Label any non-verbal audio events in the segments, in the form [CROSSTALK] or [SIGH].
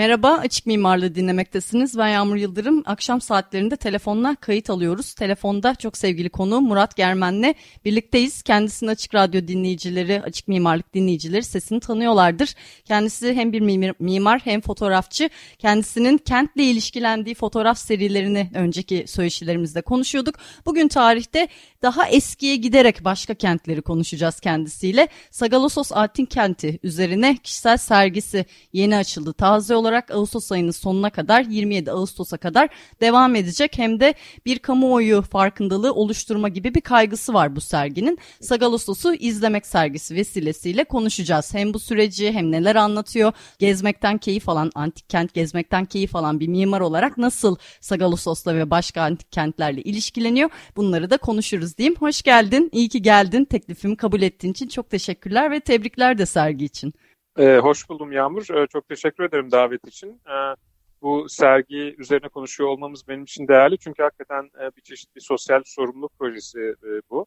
Merhaba, Açık Mimarlığı dinlemektesiniz. Ben Yağmur Yıldırım. Akşam saatlerinde telefonla kayıt alıyoruz. Telefonda çok sevgili konu Murat Germen'le birlikteyiz. Kendisini Açık Radyo dinleyicileri, Açık Mimarlık dinleyicileri sesini tanıyorlardır. Kendisi hem bir mimar hem fotoğrafçı. Kendisinin kentle ilişkilendiği fotoğraf serilerini önceki söyleşilerimizde konuşuyorduk. Bugün tarihte daha eskiye giderek başka kentleri konuşacağız kendisiyle. Sagalosos Altin Kenti üzerine kişisel sergisi yeni açıldı. Taze olarak Ağustos ayının sonuna kadar 27 Ağustos'a kadar devam edecek. Hem de bir kamuoyu farkındalığı oluşturma gibi bir kaygısı var bu serginin. Sagalosos'u izlemek sergisi vesilesiyle konuşacağız. Hem bu süreci hem neler anlatıyor, gezmekten keyif alan, antik kent gezmekten keyif alan bir mimar olarak nasıl Sagalosos'la ve başka antik kentlerle ilişkileniyor bunları da konuşuruz diyeyim. Hoş geldin, iyi ki geldin. Teklifimi kabul ettiğin için çok teşekkürler ve tebrikler de sergi için. Ee, hoş buldum Yağmur. Ee, çok teşekkür ederim davet için. Ee, bu sergi üzerine konuşuyor olmamız benim için değerli. Çünkü hakikaten e, bir çeşit bir sosyal sorumluluk projesi e, bu.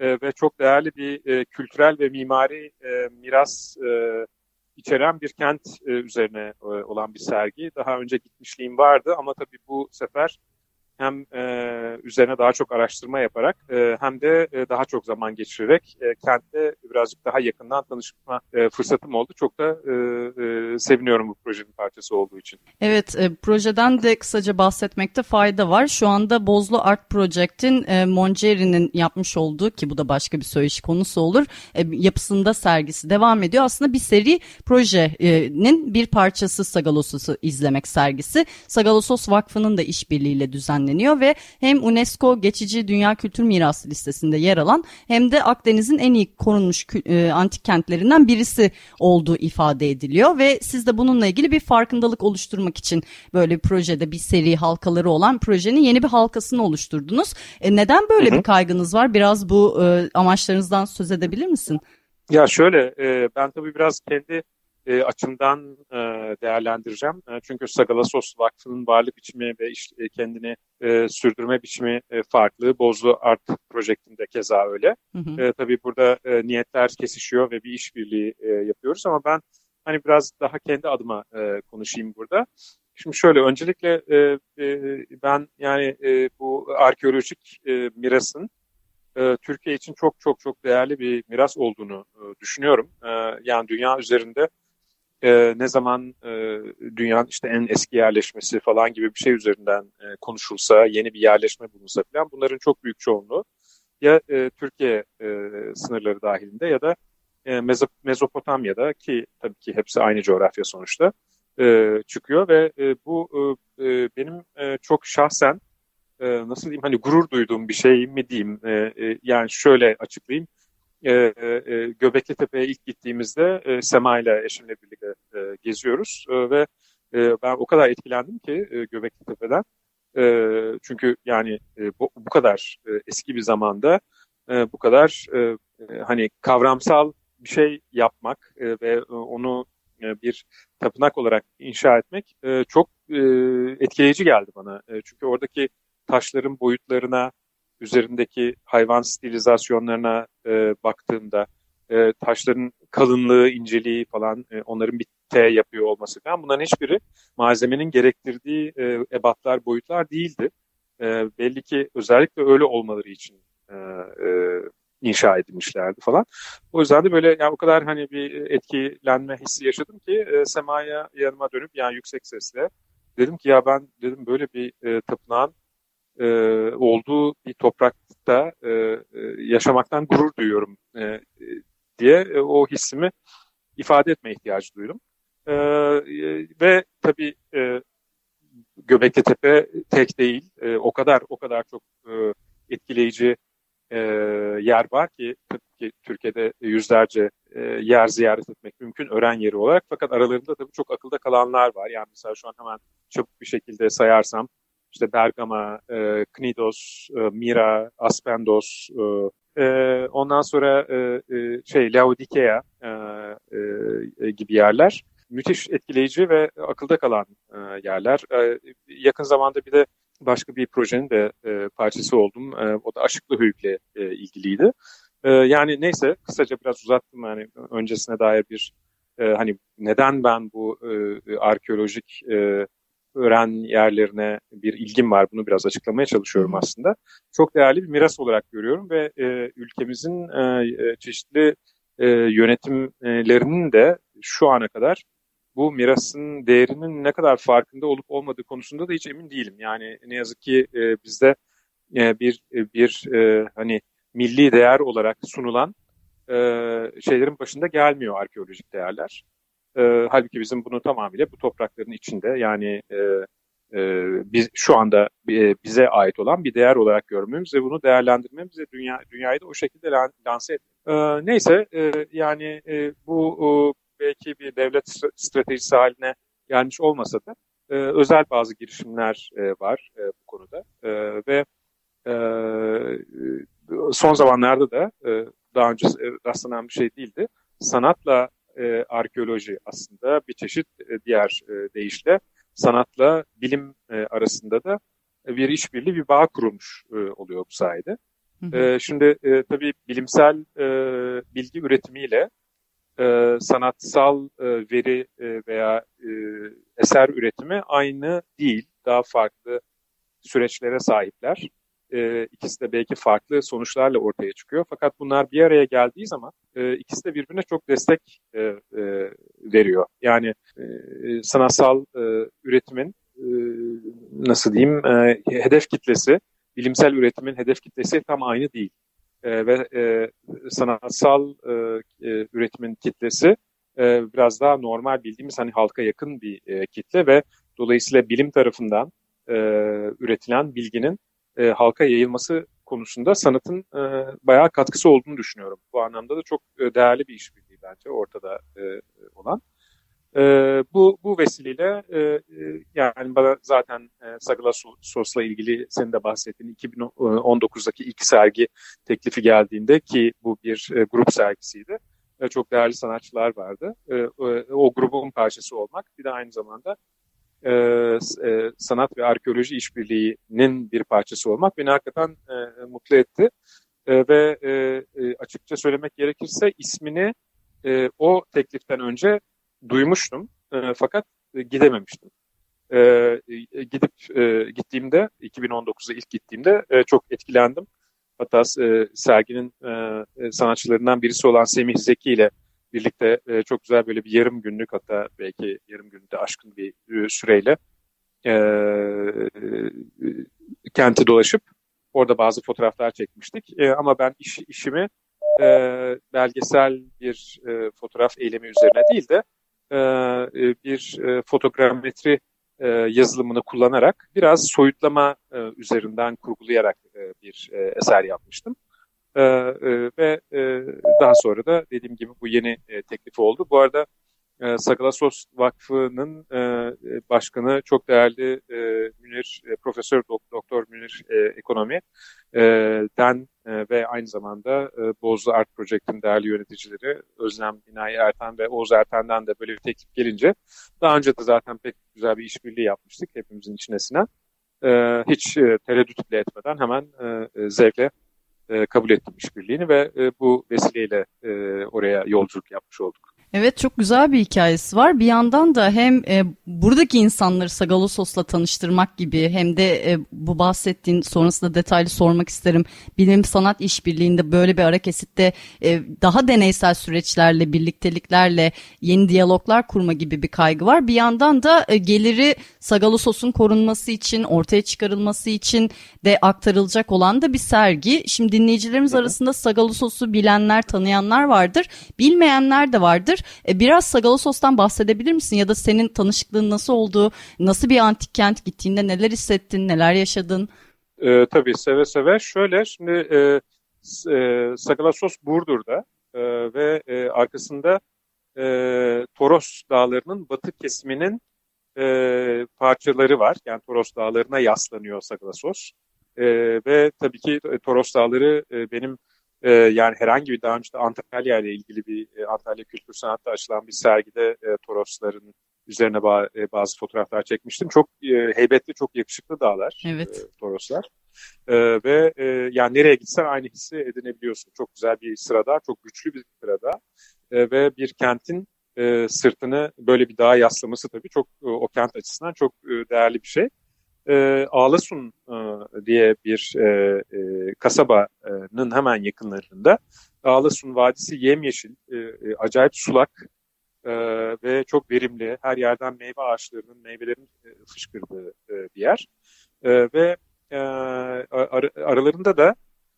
E, ve çok değerli bir e, kültürel ve mimari e, miras e, içeren bir kent e, üzerine e, olan bir sergi. Daha önce gitmişliğim vardı ama tabii bu sefer hem e, üzerine daha çok araştırma yaparak e, hem de e, daha çok zaman geçirerek e, kentte birazcık daha yakından tanışma e, fırsatım oldu. Çok da e, e, seviniyorum bu projenin parçası olduğu için. Evet, e, projeden de kısaca bahsetmekte fayda var. Şu anda Bozlu Art Project'in e, Monceri'nin yapmış olduğu ki bu da başka bir söyleşi konusu olur. E, yapısında sergisi devam ediyor. Aslında bir seri projenin bir parçası Sagalosos'u izlemek sergisi. Sagalosos Vakfı'nın da işbirliğiyle düzenleniyor düzenleniyor ve hem UNESCO geçici dünya kültür mirası listesinde yer alan hem de Akdeniz'in en iyi korunmuş e, antik kentlerinden birisi olduğu ifade ediliyor ve siz de bununla ilgili bir farkındalık oluşturmak için böyle bir projede bir seri halkaları olan projenin yeni bir halkasını oluşturdunuz. E, neden böyle hı hı. bir kaygınız var? Biraz bu e, amaçlarınızdan söz edebilir misin? Ya şöyle e, ben tabii biraz kendi e, açımdan e, değerlendireceğim. E, çünkü Sagalasos Vakfı'nın varlık biçimi ve işte, kendini e, sürdürme biçimi e, farklı. Bozlu Art Project'inde keza öyle. Hı hı. E, tabii burada e, niyetler kesişiyor ve bir işbirliği e, yapıyoruz ama ben hani biraz daha kendi adıma e, konuşayım burada. Şimdi şöyle öncelikle e, e, ben yani e, bu arkeolojik e, mirasın e, Türkiye için çok çok çok değerli bir miras olduğunu e, düşünüyorum. E, yani dünya üzerinde e, ne zaman e, dünyanın işte en eski yerleşmesi falan gibi bir şey üzerinden e, konuşulsa, yeni bir yerleşme bulunsa falan bunların çok büyük çoğunluğu ya e, Türkiye e, sınırları dahilinde ya da e, Mezopotamya'da ki tabii ki hepsi aynı coğrafya sonuçta e, çıkıyor ve e, bu e, e benim e, çok şahsen e, nasıl diyeyim hani gurur duyduğum bir şey mi diyeyim e, e, yani şöyle açıklayayım e, e, Göbekli Tepe'ye ilk gittiğimizde e, Sema ile eşimle birlikte e, geziyoruz e, ve e, ben o kadar etkilendim ki e, Göbekli Tepe'den. E, çünkü yani e, bu, bu kadar e, eski bir zamanda e, bu kadar e, e hani kavramsal bir şey yapmak e, ve e, onu e, bir tapınak olarak inşa etmek e, çok e, etkileyici geldi bana. E, çünkü oradaki taşların boyutlarına, üzerindeki hayvan stilizasyonlarına e, baktığımda e, taşların kalınlığı, inceliği falan e, onların bir T yapıyor olması falan bunların hiçbiri malzemenin gerektirdiği e, ebatlar, boyutlar değildi. E, belli ki özellikle öyle olmaları için e, e, inşa edilmişlerdi falan. O yüzden de böyle yani o kadar hani bir etkilenme hissi yaşadım ki e, semaya yanıma dönüp yani yüksek sesle dedim ki ya ben dedim böyle bir e, tapınağın e, olduğu bir toprakta e, e, yaşamaktan gurur duyuyorum e, diye e, o hissimi ifade etme ihtiyacı duydum. E, e, ve tabii e, Göbekli Tepe tek değil. E, o kadar o kadar çok e, etkileyici e, yer var ki, ki Türkiye'de yüzlerce e, yer ziyaret etmek mümkün öğren yeri olarak. Fakat aralarında tabii çok akılda kalanlar var. Yani mesela şu an hemen çabuk bir şekilde sayarsam işte Bergama, e, Knidos, e, Mira, Aspendos, e, e, ondan sonra e, e, şey Laodikea e, e, gibi yerler müthiş etkileyici ve akılda kalan e, yerler. E, yakın zamanda bir de başka bir projenin de e, parçası oldum. E, o da Aşıklı Hüyük'le e, ilgiliydi. E, yani neyse kısaca biraz uzattım yani öncesine dair bir e, hani neden ben bu e, arkeolojik e, öğren yerlerine bir ilgim var. Bunu biraz açıklamaya çalışıyorum aslında. Çok değerli bir miras olarak görüyorum ve e, ülkemizin e, e çeşitli e, yönetimlerinin de şu ana kadar bu mirasın değerinin ne kadar farkında olup olmadığı konusunda da hiç emin değilim. Yani ne yazık ki e, bizde e, bir e, bir e, hani milli değer olarak sunulan e, şeylerin başında gelmiyor arkeolojik değerler. E, halbuki bizim bunu tamamıyla bu toprakların içinde yani e, e, biz şu anda e, bize ait olan bir değer olarak görmemiz ve bunu değerlendirmemiz ve dünya dünyayı da o şekilde lanse etmemiz. E, neyse e, yani e, bu belki bir devlet stratejisi haline gelmiş olmasa da e, özel bazı girişimler e, var e, bu konuda e, ve e, son zamanlarda da e, daha önce rastlanan bir şey değildi. Sanatla e, arkeoloji aslında bir çeşit e, diğer e, deyişle sanatla bilim e, arasında da bir işbirliği, bir bağ kurulmuş e, oluyor bu sayede. Hı hı. E, şimdi e, tabii bilimsel e, bilgi üretimiyle e, sanatsal e, veri e, veya e, eser üretimi aynı değil. Daha farklı süreçlere sahipler. E, ikisi de belki farklı sonuçlarla ortaya çıkıyor. Fakat bunlar bir araya geldiği zaman e, ikisi de birbirine çok destek e, e, veriyor. Yani e, sanatsal e, üretimin e, nasıl diyeyim e, hedef kitlesi, bilimsel üretimin hedef kitlesi tam aynı değil e, ve e, sanatsal e, e, üretimin kitlesi e, biraz daha normal bildiğimiz hani halka yakın bir e, kitle ve dolayısıyla bilim tarafından e, üretilen bilginin e, halka yayılması konusunda sanatın e, bayağı katkısı olduğunu düşünüyorum. Bu anlamda da çok e, değerli bir işbirliği bence ortada e, olan. E, bu bu vesileyle e, e, yani bana zaten e, Sagala Sos'la ilgili senin de bahsettiğin 2019'daki ilk sergi teklifi geldiğinde ki bu bir e, grup sergisiydi. E, çok değerli sanatçılar vardı. E, e, o grubun parçası olmak bir de aynı zamanda e, e, sanat ve arkeoloji işbirliğinin bir parçası olmak beni hakikaten e, mutlu etti. E, ve e, e, açıkça söylemek gerekirse ismini e, o tekliften önce duymuştum e, fakat e, gidememiştim. E, gidip e, gittiğimde 2019'da ilk gittiğimde e, çok etkilendim. Hatta e, serginin e, e, sanatçılarından birisi olan Semih Zeki ile birlikte e, çok güzel böyle bir yarım günlük hatta belki yarım günde aşkın bir e, süreyle e, e, kenti dolaşıp orada bazı fotoğraflar çekmiştik. E, ama ben iş, işimi e, belgesel bir e, fotoğraf eylemi üzerine değil de e, e, bir e, fotogrametri yazılımını kullanarak biraz soyutlama üzerinden kurgulayarak bir eser yapmıştım. Ve daha sonra da dediğim gibi bu yeni teklif oldu. Bu arada e, Sagalasos Vakfı'nın başkanı çok değerli Münir, Profesör Doktor Münir Ekonomi den e, ve aynı zamanda e, Bozlu Art Project'in değerli yöneticileri Özlem Binayi Erten ve Oğuz Erten'den de böyle bir teklif gelince daha önce de zaten pek güzel bir işbirliği yapmıştık hepimizin içine sinen. E, hiç e, tereddüt bile etmeden hemen e, e zevkle e, kabul ettim işbirliğini ve e, bu vesileyle e, oraya yolculuk yapmış olduk. Evet çok güzel bir hikayesi var. Bir yandan da hem e, buradaki insanları Sagalosos'la tanıştırmak gibi hem de e, bu bahsettiğin sonrasında detaylı sormak isterim. Bilim sanat işbirliğinde böyle bir ara kesitte e, daha deneysel süreçlerle, birlikteliklerle yeni diyaloglar kurma gibi bir kaygı var. Bir yandan da e, geliri Sagalosos'un korunması için, ortaya çıkarılması için de aktarılacak olan da bir sergi. Şimdi dinleyicilerimiz arasında Sagalosos'u bilenler, tanıyanlar vardır. Bilmeyenler de vardır. E, biraz Sagalosos'tan bahsedebilir misin? Ya da senin tanışıklığın nasıl oldu? Nasıl bir antik kent gittiğinde neler hissettin, neler yaşadın? E, tabii seve seve. Şöyle şimdi e, e, Sagalassos Burdur'da e, ve e, arkasında e, Toros Dağları'nın batı kesiminin e, parçaları var. Yani Toros Dağları'na yaslanıyor Sagalassos. E, ve tabii ki Toros Dağları e, benim e, yani herhangi bir daha önce de Antalya ile ilgili bir e, Antalya Kültür Sanat'ta açılan bir sergide e, Torosların üzerine ba- e, bazı fotoğraflar çekmiştim. Çok e, heybetli, çok yakışıklı dağlar evet. e, Toroslar. E, ve e, yani nereye gitsen aynı hissi edinebiliyorsun. Çok güzel bir sırada, çok güçlü bir sırada e, ve bir kentin e, sırtını böyle bir dağa yaslaması tabii çok e, o kent açısından çok e, değerli bir şey. E, Ağlasun e, diye bir e, e, kasabanın hemen yakınlarında Ağlasun Vadisi yemyeşil, e, e, acayip sulak e, ve çok verimli. Her yerden meyve ağaçlarının, meyvelerin e, fışkırdığı e, bir yer. E, ve e, ar aralarında da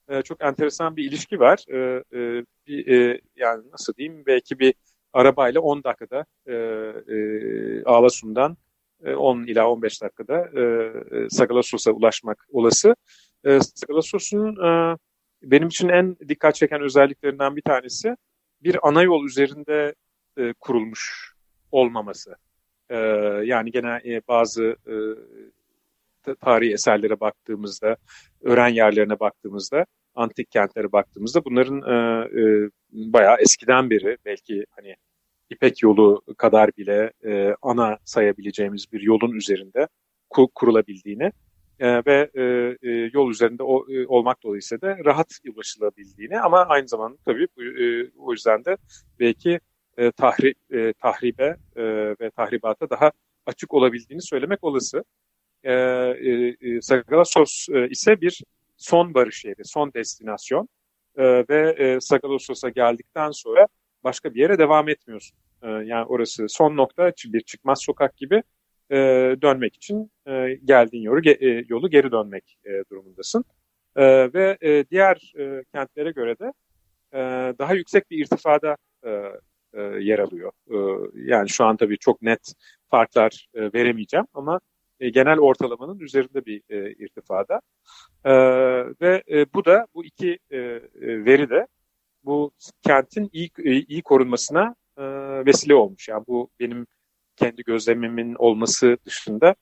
e, çok enteresan bir ilişki var. E, e, bir, e, yani nasıl diyeyim belki bir arabayla 10 dakikada e, e, Ağlasun'dan 10 e, ila 15 dakikada e, e Sagalassos'a ulaşmak olası. E, Sagalassos'un benim için en dikkat çeken özelliklerinden bir tanesi bir ana yol üzerinde kurulmuş olmaması. Yani gene bazı tarihi eserlere baktığımızda, öğren yerlerine baktığımızda, antik kentlere baktığımızda bunların bayağı eskiden beri belki hani İpek yolu kadar bile e, ana sayabileceğimiz bir yolun üzerinde ku, kurulabildiğini e, ve e, e, yol üzerinde o, e, olmak dolayısıyla da rahat ulaşılabildiğini ama aynı zamanda tabii e, o yüzden de belki e, tahri, e, tahribe e, ve tahribata daha açık olabildiğini söylemek olası. E, e, e Sagalassos e, ise bir son barış yeri, son destinasyon e, ve e, Sagalassos'a geldikten sonra başka bir yere devam etmiyorsun. E, yani orası son nokta bir çıkmaz sokak gibi e, dönmek için e, geldiğin yolu, e, yolu geri dönmek e, durumundasın. E, ve e, diğer e, kentlere göre de e, daha yüksek bir irtifada e, e, yer alıyor. E, yani şu an tabii çok net farklar e, veremeyeceğim ama e, genel ortalamanın üzerinde bir e, irtifada. E, ve e, bu da bu iki e, e veri de bu kentin iyi, iyi korunmasına e, vesile olmuş. Yani bu benim kendi gözlemimin olması dışında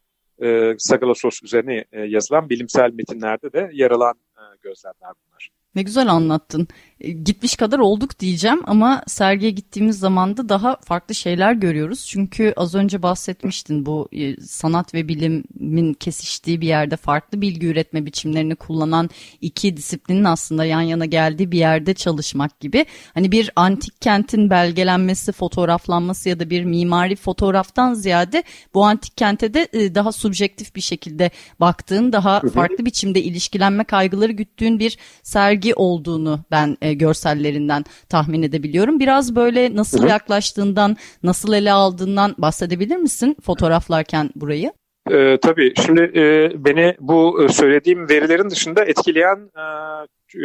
e, Sagalassos üzerine e, yazılan bilimsel metinlerde de yer alan e, gözlemler bunlar. Ne güzel anlattın. E, gitmiş kadar olduk diyeceğim ama sergiye gittiğimiz zaman da daha farklı şeyler görüyoruz. Çünkü az önce bahsetmiştin bu e, sanat ve bilimin kesiştiği bir yerde farklı bilgi üretme biçimlerini kullanan iki disiplinin aslında yan yana geldiği bir yerde çalışmak gibi. Hani bir antik kentin belgelenmesi, fotoğraflanması ya da bir mimari fotoğraftan ziyade bu antik kente de e, daha subjektif bir şekilde baktığın, daha farklı biçimde ilişkilenme kaygıları güttüğün bir sergi olduğunu ben e, görsellerinden tahmin edebiliyorum. Biraz böyle nasıl yaklaştığından, nasıl ele aldığından bahsedebilir misin fotoğraflarken burayı? E, tabii. Şimdi e, beni bu e, söylediğim verilerin dışında etkileyen e,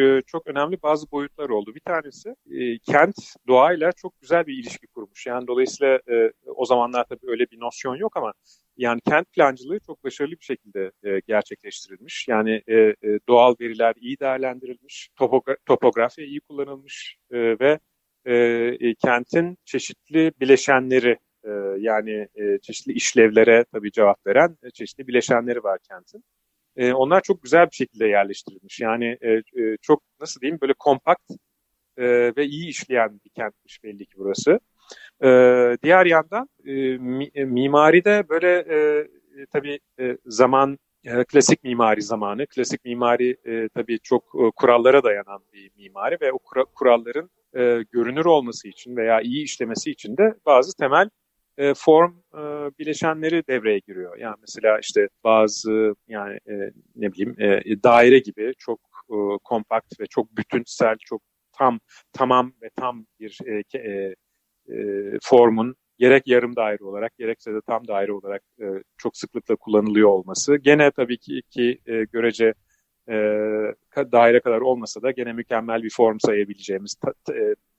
e, çok önemli bazı boyutlar oldu. Bir tanesi e, kent doğayla çok güzel bir ilişki kurmuş. Yani dolayısıyla e, o zamanlar tabii öyle bir nosyon yok ama yani kent plancılığı çok başarılı bir şekilde e, gerçekleştirilmiş. Yani e, e, doğal veriler iyi değerlendirilmiş, topogra topografi iyi kullanılmış e, ve e, kentin çeşitli bileşenleri e, yani e, çeşitli işlevlere tabii cevap veren e, çeşitli bileşenleri var kentin. E, onlar çok güzel bir şekilde yerleştirilmiş. Yani çok nasıl diyeyim böyle kompakt ve iyi işleyen bir kentmiş belli ki burası. Diğer yandan e, mi, e, mimaride böyle tabii zaman klasik mimari zamanı. Klasik mimari tabii çok kurallara dayanan bir mimari ve o kura, kuralların görünür olması için veya iyi işlemesi için de bazı temel e, form e, bileşenleri devreye giriyor. Yani mesela işte bazı yani e, ne bileyim daire gibi çok kompakt ve çok bütünsel, çok tam tamam ve tam bir formun gerek yarım daire olarak gerekse de tam daire olarak çok sıklıkla kullanılıyor olması. Gene tabii ki, ki görece daire kadar olmasa da gene mükemmel bir form sayabileceğimiz, ta,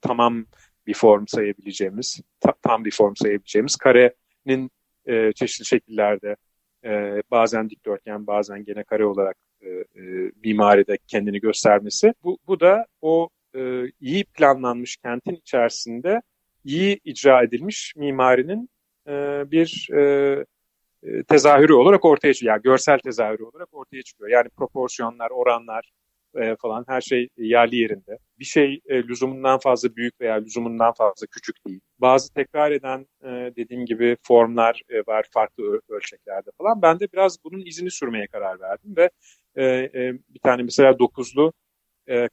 tamam bir form sayabileceğimiz, ta, tam bir form sayabileceğimiz karenin e, çeşitli şekillerde e, bazen dikdörtgen bazen gene kare olarak e, e, mimaride kendini göstermesi. Bu, bu da o e, iyi planlanmış kentin içerisinde iyi icra edilmiş mimarinin e, bir e, e tezahürü olarak ortaya çıkıyor. Yani görsel tezahürü olarak ortaya çıkıyor. Yani proporsiyonlar, oranlar, e, falan her şey yerli yerinde. Bir şey e, lüzumundan fazla büyük veya lüzumundan fazla küçük değil. Bazı tekrar eden e, dediğim gibi formlar e, var farklı ölçeklerde falan. Ben de biraz bunun izini sürmeye karar verdim ve bir tane mesela dokuzlu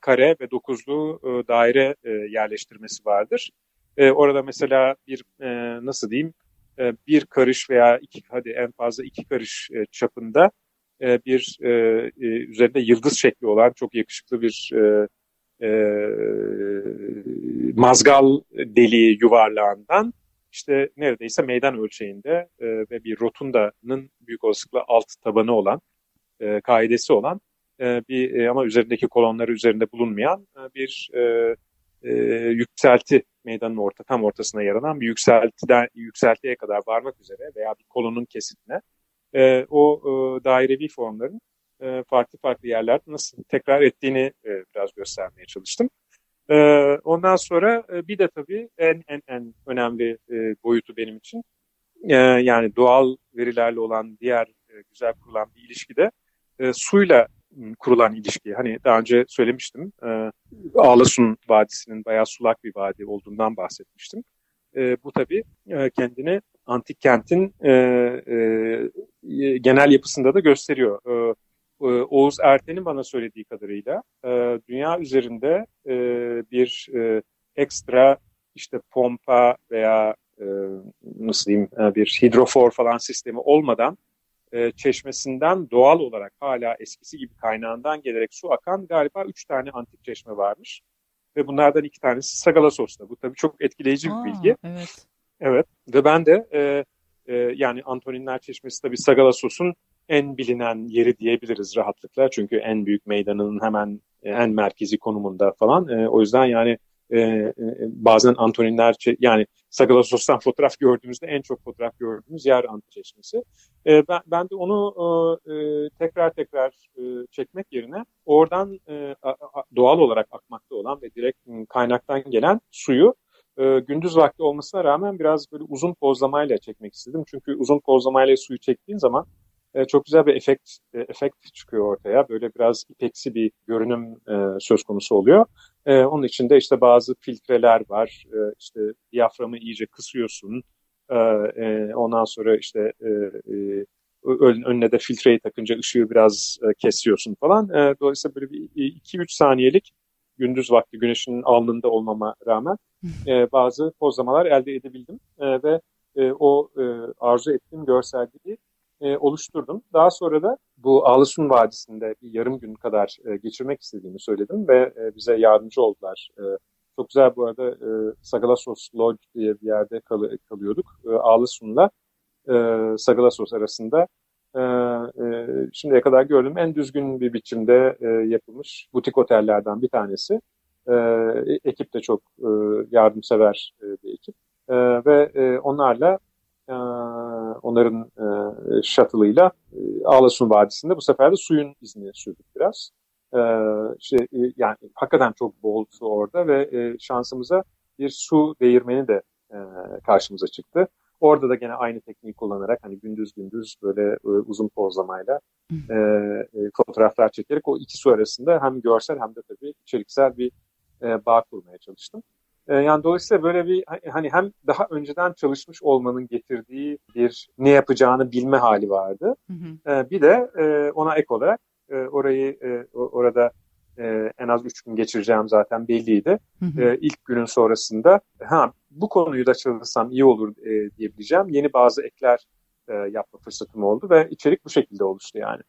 kare ve dokuzlu daire yerleştirmesi vardır. Orada mesela bir nasıl diyeyim bir karış veya iki hadi en fazla iki karış çapında e, bir e, e, üzerinde yıldız şekli olan çok yakışıklı bir e, e, mazgal deliği yuvarlağından işte neredeyse meydan ölçeğinde e, ve bir rotundanın büyük olasılıkla alt tabanı olan e, kaidesi olan e, bir e, ama üzerindeki kolonları üzerinde bulunmayan e, bir e, e, yükselti meydanın orta tam ortasına yer bir yükseltiden yükseltiye kadar varmak üzere veya bir kolonun kesitine e, o e, dairevi formların e, farklı farklı yerlerde nasıl tekrar ettiğini e, biraz göstermeye çalıştım. E, ondan sonra e, bir de tabii en en en önemli e, boyutu benim için e, yani doğal verilerle olan diğer e, güzel kurulan bir ilişkide e, suyla kurulan ilişki. Hani daha önce söylemiştim. E, Ağlasun Vadisi'nin bayağı sulak bir vadi olduğundan bahsetmiştim. E, bu tabii e, kendini antik kentin e, e, genel yapısında da gösteriyor. E, e, Oğuz Erten'in bana söylediği kadarıyla e, dünya üzerinde e, bir e, ekstra işte pompa veya e, nasıl diyeyim e, bir hidrofor falan sistemi olmadan e, çeşmesinden doğal olarak hala eskisi gibi kaynağından gelerek su akan galiba üç tane antik çeşme varmış. Ve bunlardan iki tanesi Sagalasos'ta. Bu tabii çok etkileyici bir bilgi. Evet. Evet ve ben de e, e, yani Antoninler Çeşmesi tabii Sagalassos'un en bilinen yeri diyebiliriz rahatlıkla. Çünkü en büyük meydanının hemen e, en merkezi konumunda falan. E, o yüzden yani e, e, bazen Antoninler yani Sagalassos'tan fotoğraf gördüğümüzde en çok fotoğraf gördüğümüz yer Ant Çeşmesi. E, ben, ben de onu e, e, tekrar tekrar e, çekmek yerine oradan e, a, a, doğal olarak akmakta olan ve direkt kaynaktan gelen suyu e, gündüz vakti olmasına rağmen biraz böyle uzun pozlamayla çekmek istedim. Çünkü uzun pozlamayla suyu çektiğin zaman e, çok güzel bir efekt e, efekt çıkıyor ortaya. Böyle biraz ipeksi bir görünüm e, söz konusu oluyor. E, onun içinde işte bazı filtreler var. E, işte diyaframı iyice kısıyorsun. E, e, ondan sonra işte e, e, önüne de filtreyi takınca ışığı biraz e, kesiyorsun falan. E, dolayısıyla böyle bir 2-3 saniyelik gündüz vakti güneşin alnında olmama rağmen e, bazı pozlamalar elde edebildim e, ve e, o e, arzu ettiğim görselliği e, oluşturdum. Daha sonra da bu Ağlısun Vadisi'nde bir yarım gün kadar e, geçirmek istediğimi söyledim ve e, bize yardımcı oldular. E, çok güzel bu arada e, Sagalassos Lodge diye bir yerde kal kalıyorduk. E, Ağlısun'la e, Sagalassos arasında e, e, şimdiye kadar gördüğüm en düzgün bir biçimde e, yapılmış butik otellerden bir tanesi. E, ekip de çok e, yardımsever bir ekip. E, ve onlarla onların e, shuttle'ıyla Ağlasun Vadisi'nde bu sefer de suyun izini sürdük biraz. E, yani hakikaten çok bol su orada ve şansımıza bir su değirmeni de karşımıza çıktı. Orada da gene aynı tekniği kullanarak hani gündüz gündüz böyle e, uzun pozlamayla e, e, fotoğraflar çekerek o iki su arasında hem görsel hem de tabii içeriksel bir e, bağ kurmaya çalıştım. E, yani dolayısıyla böyle bir hani hem daha önceden çalışmış olmanın getirdiği bir ne yapacağını bilme hali vardı. Hı hı. E, bir de e, ona ek olarak e, orayı e, orada e, en az üç gün geçireceğim zaten belliydi. Hı hı. E, ilk günün sonrasında ha bu konuyu da çalışsam iyi olur e, diyebileceğim yeni bazı ekler e, yapma fırsatım oldu ve içerik bu şekilde oluştu yani.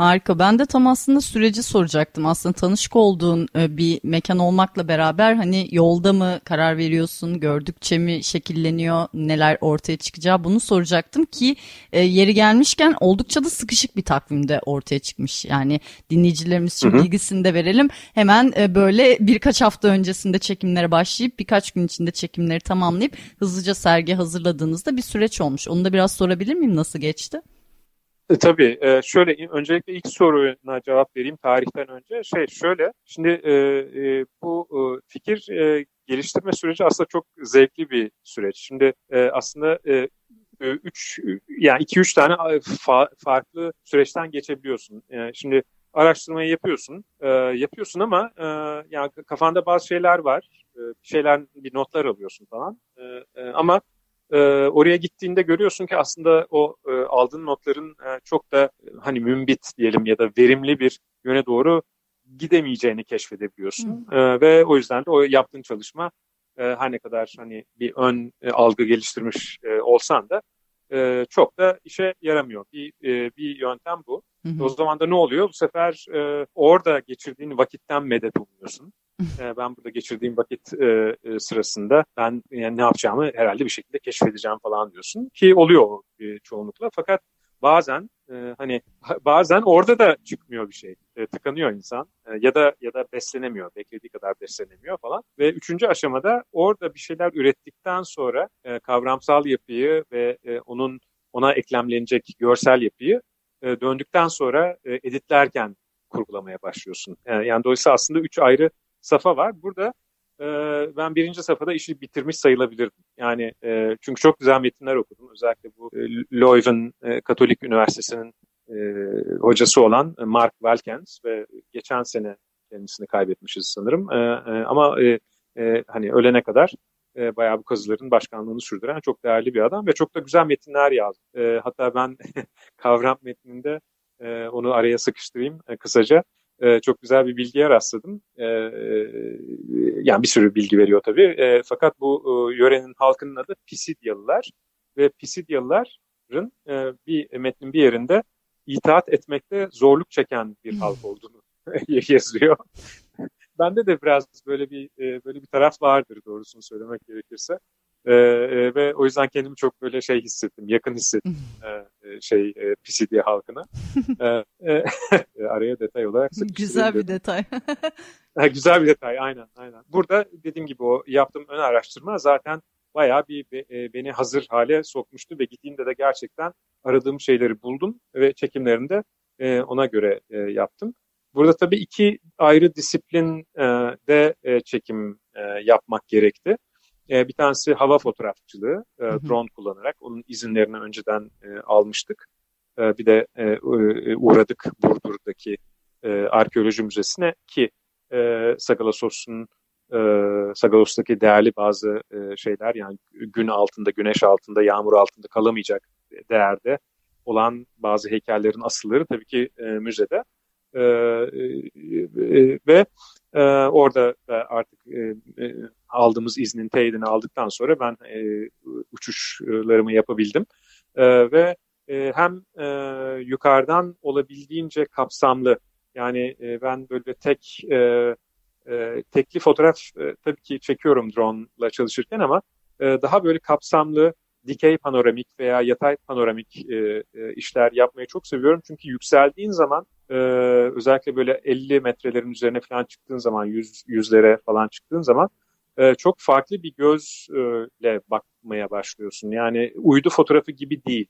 Harika. Ben de tam aslında süreci soracaktım. Aslında tanışık olduğun e, bir mekan olmakla beraber hani yolda mı karar veriyorsun, gördükçe mi şekilleniyor, neler ortaya çıkacağı bunu soracaktım ki e, yeri gelmişken oldukça da sıkışık bir takvimde ortaya çıkmış. Yani dinleyicilerimiz için bilgisini de verelim. Hemen e, böyle birkaç hafta öncesinde çekimlere başlayıp birkaç gün içinde çekimleri tamamlayıp hızlıca sergi hazırladığınızda bir süreç olmuş. Onu da biraz sorabilir miyim nasıl geçti? E, tabii. E, şöyle öncelikle ilk soruna cevap vereyim tarihten önce. Şey şöyle, şimdi e, e, bu e, fikir e, geliştirme süreci aslında çok zevkli bir süreç. Şimdi e, aslında e, üç yani iki üç tane fa farklı süreçten geçebiliyorsun. Yani şimdi araştırmayı yapıyorsun, e, yapıyorsun ama e, yani kafanda bazı şeyler var, e, şeyler bir notlar alıyorsun falan. E, e, ama e, oraya gittiğinde görüyorsun ki aslında o e, aldığın notların e, çok da e, hani mümbit diyelim ya da verimli bir yöne doğru gidemeyeceğini keşfedebiliyorsun. E, ve o yüzden de o yaptığın çalışma e, her ne kadar hani bir ön e, algı geliştirmiş e, olsan da e, çok da işe yaramıyor. Bir, e, bir yöntem bu. Hı hı. O zaman da ne oluyor? Bu sefer e, orada geçirdiğin vakitten medet umuyorsun. E, ben burada geçirdiğim vakit e, e, sırasında ben yani ne yapacağımı herhalde bir şekilde keşfedeceğim falan diyorsun. Ki oluyor e, çoğunlukla. Fakat bazen hani bazen orada da çıkmıyor bir şey. Tıkanıyor insan ya da ya da beslenemiyor. Beklediği kadar beslenemiyor falan. Ve üçüncü aşamada orada bir şeyler ürettikten sonra kavramsal yapıyı ve onun ona eklemlenecek görsel yapıyı döndükten sonra editlerken kurgulamaya başlıyorsun. Yani, yani dolayısıyla aslında üç ayrı safa var. Burada e, ben birinci safhada işi bitirmiş sayılabilirdim. Yani e, çünkü çok güzel metinler okudum. Özellikle bu e, Leuven e, Katolik Üniversitesi'nin e, hocası olan Mark Welkens ve geçen sene kendisini kaybetmişiz sanırım. E, e, ama e, e, hani ölene kadar e, bayağı bu kazıların başkanlığını sürdüren çok değerli bir adam ve çok da güzel metinler yazdı. E, hatta ben [LAUGHS] kavram metninde e, onu araya sıkıştırayım e, kısaca. E, çok güzel bir bilgiye rastladım. E, e, yani bir sürü bilgi veriyor tabii. E, fakat bu e, yörenin halkının adı Pisidyalılar ve Pisidyalıların e, bir metnin bir yerinde itaat etmekte zorluk çeken bir halk olduğunu [LAUGHS] yazıyor. Bende de biraz böyle bir e, böyle bir taraf vardır doğrusunu söylemek gerekirse. Ve o yüzden kendimi çok böyle şey hissettim, yakın hissettim e şey e, PCD halkına. [LAUGHS] e, e, araya detay olarak Güzel bir detay. [LAUGHS] güzel bir detay, aynen, aynen. Burada dediğim gibi o yaptığım ön araştırma zaten bayağı bir e, beni hazır hale sokmuştu ve gittiğimde de gerçekten aradığım şeyleri buldum ve çekimlerinde e, ona göre e, yaptım. Burada tabii iki ayrı disiplinde e, çekim e, yapmak gerekti. E, bir tanesi hava fotoğrafçılığı, e, drone kullanarak onun izinlerini önceden e, almıştık. E, bir de e, uğradık Burdur'daki e, arkeoloji müzesine ki e, Sagalassos'un e, Sagalos'taki değerli bazı e, şeyler yani gün altında, güneş altında, yağmur altında kalamayacak değerde olan bazı heykellerin asılları tabii ki e, müzede. E, e, ve e, orada da artık e, aldığımız iznin teyidini aldıktan sonra ben e, uçuşlarımı yapabildim. E, ve e, hem e, yukarıdan olabildiğince kapsamlı yani e, ben böyle tek e, e, tekli fotoğraf e, tabii ki çekiyorum drone ile çalışırken ama e, daha böyle kapsamlı dikey panoramik veya yatay panoramik e, e, işler yapmayı çok seviyorum. Çünkü yükseldiğin zaman e, özellikle böyle 50 metrelerin üzerine falan çıktığın zaman, yüz, yüzlere falan çıktığın zaman e, çok farklı bir gözle bakmaya başlıyorsun. Yani uydu fotoğrafı gibi değil.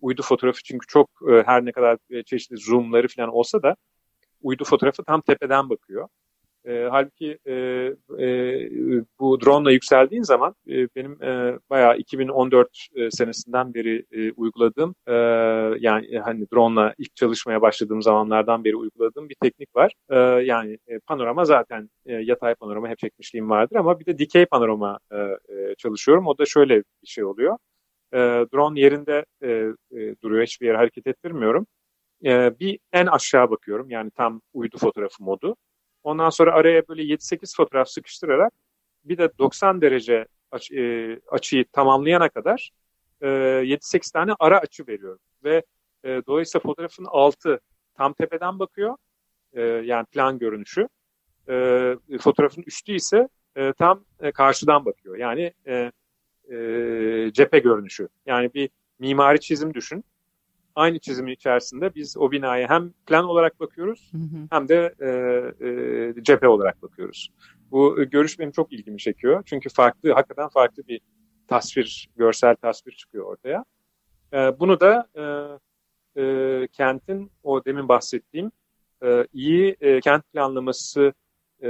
Uydu fotoğrafı çünkü çok e, her ne kadar e, çeşitli zoomları falan olsa da uydu fotoğrafı tam tepeden bakıyor. E, halbuki e, e, bu drone ile yükseldiğin zaman e, benim e, bayağı 2014 e, senesinden beri e, uyguladığım e, yani e, hani drone ile ilk çalışmaya başladığım zamanlardan beri uyguladığım bir teknik var. E, yani e, panorama zaten e, yatay panorama hep çekmişliğim vardır ama bir de dikey panorama e, e, çalışıyorum. O da şöyle bir şey oluyor. E, drone yerinde e, e, duruyor. Hiçbir yere hareket ettirmiyorum. E, bir en aşağı bakıyorum. Yani tam uydu fotoğrafı modu. Ondan sonra araya böyle 7-8 fotoğraf sıkıştırarak bir de 90 derece aç, e, açıyı tamamlayana kadar e, 7-8 tane ara açı veriyorum. Ve e, dolayısıyla fotoğrafın altı tam tepeden bakıyor. E, yani plan görünüşü. E, fotoğrafın üstü ise e, tam e, karşıdan bakıyor. Yani e, e, cephe görünüşü. Yani bir mimari çizim düşün aynı çizimin içerisinde biz o binaya hem plan olarak bakıyoruz hı hı. hem de e, e, cephe olarak bakıyoruz. Bu görüş benim çok ilgimi çekiyor. Çünkü farklı, hakikaten farklı bir tasvir, görsel tasvir çıkıyor ortaya. E, bunu da e, e, kentin o demin bahsettiğim e, iyi e, kent planlaması e,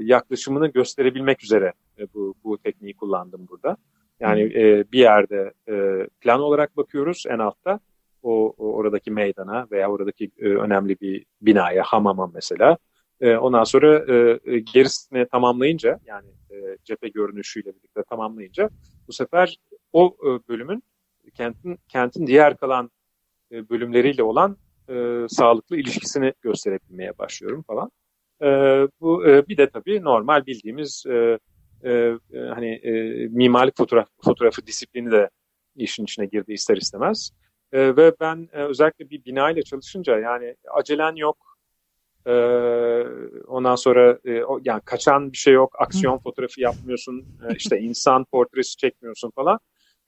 yaklaşımını gösterebilmek üzere e, bu, bu tekniği kullandım burada. Yani e, bir yerde e, plan olarak bakıyoruz en altta o, o oradaki meydana veya oradaki e, önemli bir binaya, hamama mesela. E, ondan sonra e, e, gerisini tamamlayınca yani e, cephe görünüşüyle birlikte tamamlayınca bu sefer o e, bölümün kentin kentin diğer kalan e, bölümleriyle olan e, sağlıklı ilişkisini gösterebilmeye başlıyorum falan. E, bu e, bir de tabii normal bildiğimiz e, e, e, hani e, mimarlık fotoğraf, fotoğrafı disiplini de işin içine girdi ister istemez. E, ve ben e, özellikle bir bina ile çalışınca yani acelen yok. E, ondan sonra e, o, yani kaçan bir şey yok. Aksiyon fotoğrafı yapmıyorsun. E, işte [LAUGHS] insan portresi çekmiyorsun falan.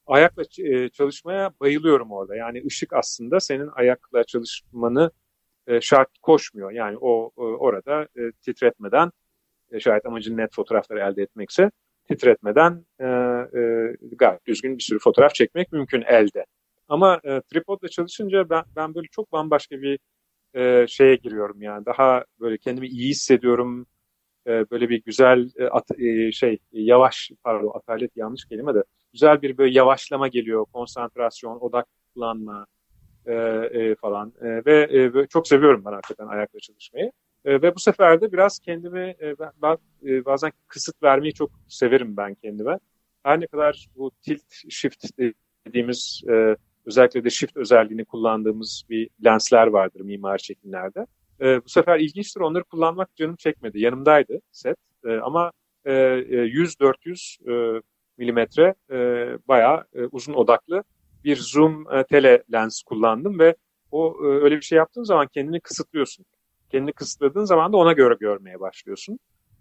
Ayakla e, çalışmaya bayılıyorum orada. Yani ışık aslında senin ayakla çalışmanı e, şart koşmuyor. Yani o e, orada e, titretmeden e, şayet amacın net fotoğrafları elde etmekse titretmeden e, e, gayet düzgün bir sürü fotoğraf çekmek mümkün elde. Ama e, tripodla çalışınca ben, ben böyle çok bambaşka bir e, şeye giriyorum yani. Daha böyle kendimi iyi hissediyorum. E, böyle bir güzel e, at, e, şey yavaş pardon atalet yanlış kelime de güzel bir böyle yavaşlama geliyor. Konsantrasyon, odaklanma e, e, falan. E, ve e, çok seviyorum ben hakikaten ayakla çalışmayı. E, ve bu sefer de biraz kendimi e, ben, e, bazen kısıt vermeyi çok severim ben kendime. Her ne kadar bu tilt shift dediğimiz e, özellikle de shift özelliğini kullandığımız bir lensler vardır mimar çekimlerde. E, bu sefer ilginçtir onları kullanmak canım çekmedi. Yanımdaydı set e, ama e, 100-400 e, milimetre e, bayağı e, uzun odaklı bir zoom e, tele lens kullandım ve o e, öyle bir şey yaptığın zaman kendini kısıtlıyorsun. Kendini kısıtladığın zaman da ona göre görmeye başlıyorsun.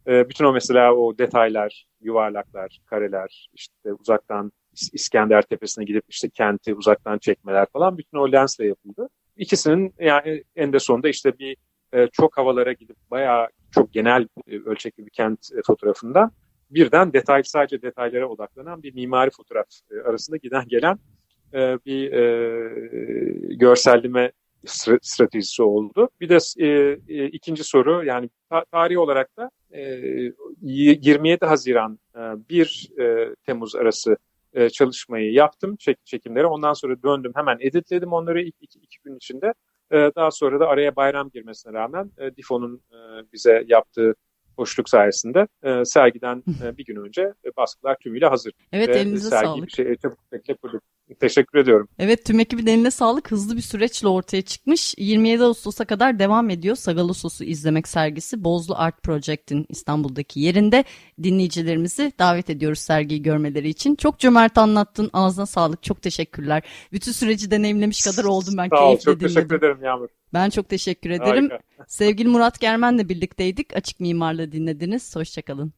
E, bütün o mesela o detaylar, yuvarlaklar, kareler, işte uzaktan İskender Tepesi'ne gidip işte kenti uzaktan çekmeler falan bütün o lensle yapıldı. İkisinin yani en de sonunda işte bir e, çok havalara gidip bayağı çok genel e, ölçekli bir kent e, fotoğrafında birden detay sadece detaylara odaklanan bir mimari fotoğraf e, arasında giden gelen bir e, görselleme stratejisi oldu. Bir de ikinci soru yani ta tarih olarak da e, 27 Haziran e, 1 e, Temmuz arası e, çalışmayı yaptım, çek, çekimleri. Ondan sonra döndüm hemen editledim onları iki, iki, iki gün içinde. E, daha sonra da araya bayram girmesine rağmen e, Difo'nun e, bize yaptığı hoşluk sayesinde e, sergiden e, bir gün önce e, baskılar tümüyle hazır. Evet Ve elinize sergi sağlık. Bir şey, çabuk kurduk. Teşekkür ediyorum. Evet tüm ekibin eline sağlık. Hızlı bir süreçle ortaya çıkmış. 27 Ağustos'a kadar devam ediyor. Sagalosos'u izlemek sergisi Bozlu Art Project'in İstanbul'daki yerinde dinleyicilerimizi davet ediyoruz sergiyi görmeleri için. Çok cömert anlattın. Ağzına sağlık. Çok teşekkürler. Bütün süreci deneyimlemiş kadar oldum ben. [LAUGHS] Sağ ol. Çok dinledim. teşekkür ederim Yağmur. Ben çok teşekkür ederim. Harika. Sevgili Murat Germen'le birlikteydik. Açık Mimarlığı dinlediniz. Hoşçakalın.